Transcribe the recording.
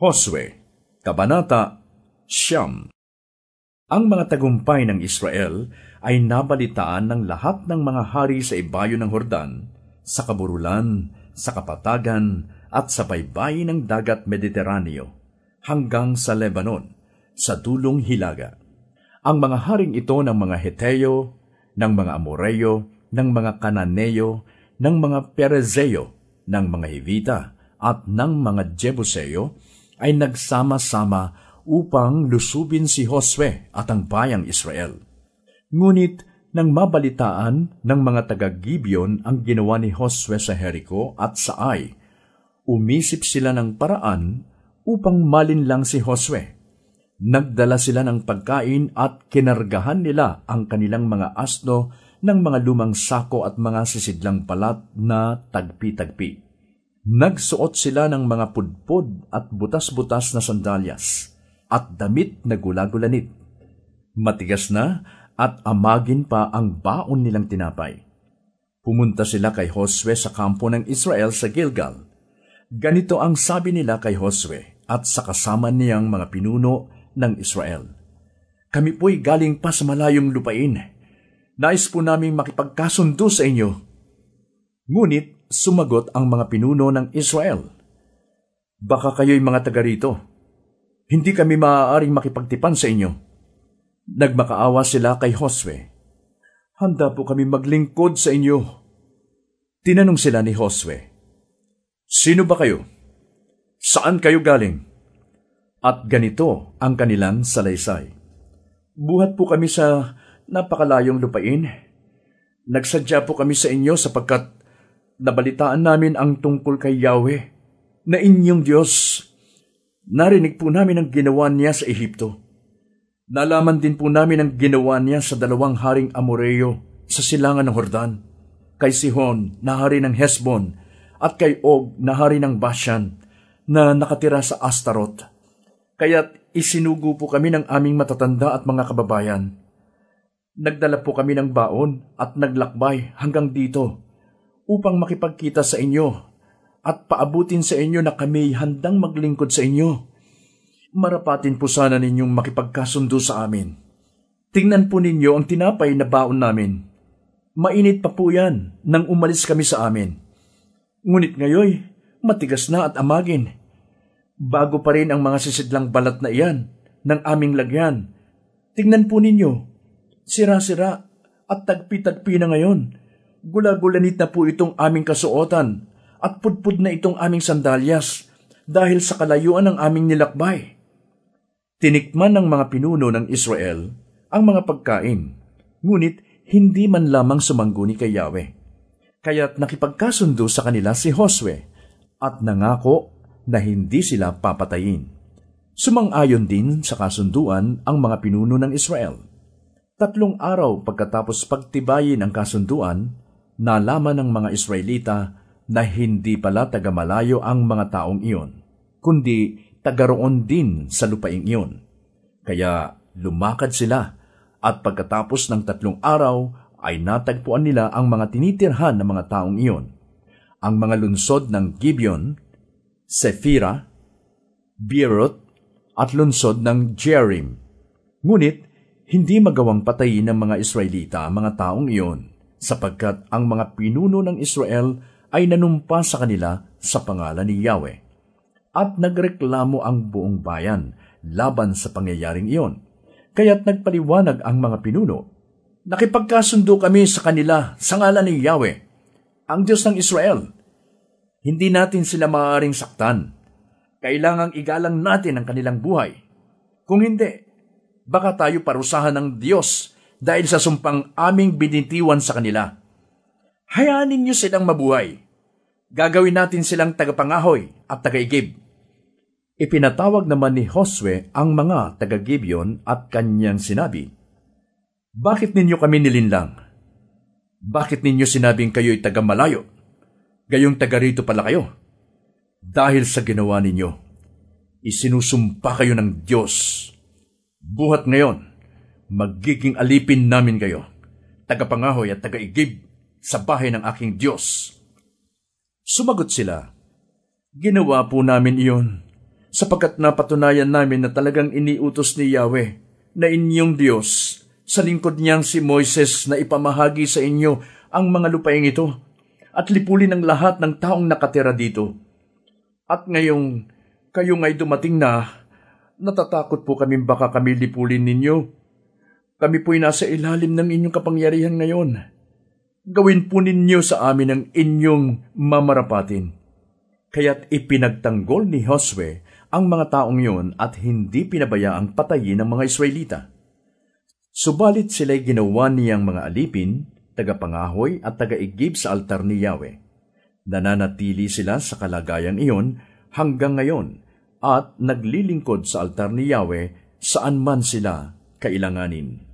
Josue, Kabanata Siyam Ang mga tagumpay ng Israel ay nabalitaan ng lahat ng mga hari sa ibayo ng Hordan, sa kaburulan, sa kapatagan, at sa baybayin ng dagat Mediteraneo, hanggang sa Lebanon, sa dulong Hilaga. Ang mga haring ito ng mga Heteo, ng mga Amoreo, ng mga Kananeo, ng mga Perezeo, ng mga Hivita, at ng mga Jebuseo, ay nagsama-sama upang lusubin si Josue at ang bayang Israel. Ngunit nang mabalitaan ng mga taga-Gibeon ang ginawa ni Josue sa Jericho at sa Ai, umisip sila ng paraan upang malinlang si Josue. Nagdala sila ng pagkain at kinargahan nila ang kanilang mga asno ng mga lumang sako at mga sisidlang palat na tagpi-tagpi. Nagsuot sila ng mga pudpod at butas-butas na sandalyas at damit na gulagulanit. Matigas na at amagin pa ang baon nilang tinapay. Pumunta sila kay Josue sa kampo ng Israel sa Gilgal. Ganito ang sabi nila kay Josue at sa kasama niyang mga pinuno ng Israel. Kami po'y galing pa sa malayong lupain. Nais po naming makipagkasundo sa inyo. Ngunit Sumagot ang mga pinuno ng Israel. Baka kayo'y mga taga rito. Hindi kami maaaring makipagtipan sa inyo. Nagmakaawa sila kay Josue. Handa po kami maglingkod sa inyo. Tinanong sila ni Josue, Sino ba kayo? Saan kayo galing? At ganito ang kanilang salaysay. Buhat po kami sa napakalayong lupain. Nagsadya po kami sa inyo sapagkat nabalitaan namin ang tungkol kay Yahweh, na inyong Diyos. Narinig po namin ang ginawa niya sa Ehipto. Nalaman din po namin ang ginawa niya sa dalawang haring Amoreo sa silangan ng Hordan, kay Sihon na hari ng Hesbon at kay Og na hari ng Bashan na nakatira sa Astarot. Kaya't isinugo po kami ng aming matatanda at mga kababayan. Nagdala po kami ng baon at naglakbay hanggang dito upang makipagkita sa inyo at paabutin sa inyo na kami handang maglingkod sa inyo. Marapatin po sana ninyong makipagkasundo sa amin. Tingnan po ninyo ang tinapay na baon namin. Mainit pa po yan nang umalis kami sa amin. Ngunit ngayoy, matigas na at amagin. Bago pa rin ang mga sisidlang balat na iyan ng aming lagyan. Tingnan po ninyo, sira-sira at tagpi-tagpi na ngayon Gula-gulanit na po itong aming kasuotan at pudpud na itong aming sandalyas dahil sa kalayuan ng aming nilakbay. Tinikman ng mga pinuno ng Israel ang mga pagkain, ngunit hindi man lamang sumangguni kay Yahweh. Kaya't nakipagkasundo sa kanila si Josue at nangako na hindi sila papatayin. Sumang-ayon din sa kasunduan ang mga pinuno ng Israel. Tatlong araw pagkatapos pagtibayin ang kasunduan, nalaman ng mga Israelita na hindi pala taga-malayo ang mga taong iyon, kundi tagaroon din sa lupaing iyon. Kaya lumakad sila at pagkatapos ng tatlong araw ay natagpuan nila ang mga tinitirhan ng mga taong iyon. Ang mga lunsod ng Gibeon, Sephira, Beerot, at lunsod ng Jerim. Ngunit, hindi magawang patayin ng mga Israelita ang mga taong iyon sapagkat ang mga pinuno ng Israel ay nanumpa sa kanila sa pangalan ni Yahweh. At nagreklamo ang buong bayan laban sa pangyayaring iyon. Kaya't nagpaliwanag ang mga pinuno. Nakipagkasundo kami sa kanila sa ngalan ni Yahweh, ang Diyos ng Israel. Hindi natin sila maaaring saktan. Kailangang igalang natin ang kanilang buhay. Kung hindi, baka tayo parusahan ng Diyos dahil sa sumpang aming binitiwan sa kanila. Hayaan ninyo silang mabuhay. Gagawin natin silang tagapangahoy at tagaigib. Ipinatawag naman ni Josue ang mga taga-Gibeon at kanyang sinabi, Bakit ninyo kami nilinlang? Bakit ninyo sinabing kayo'y taga-malayo? Gayong taga rito pala kayo. Dahil sa ginawa ninyo, isinusumpa kayo ng Diyos. Buhat ngayon, magiging alipin namin kayo, tagapangahoy at tagaigib sa bahay ng aking Diyos. Sumagot sila, Ginawa po namin iyon sapagkat napatunayan namin na talagang iniutos ni Yahweh na inyong Diyos sa lingkod niyang si Moises na ipamahagi sa inyo ang mga lupaing ito at lipulin ang lahat ng taong nakatira dito. At ngayong kayo nga'y dumating na, natatakot po kami baka kami lipulin ninyo. Kami po'y nasa ilalim ng inyong kapangyarihan ngayon. Gawin po ninyo sa amin ang inyong mamarapatin. Kaya't ipinagtanggol ni Josue ang mga taong yun at hindi pinabayaang patayin ng mga Israelita. Subalit sila'y ginawa niyang mga alipin, tagapangahoy at tagaigib sa altar ni Yahweh. Nananatili sila sa kalagayang iyon hanggang ngayon at naglilingkod sa altar ni Yahweh saan man sila kailanganin.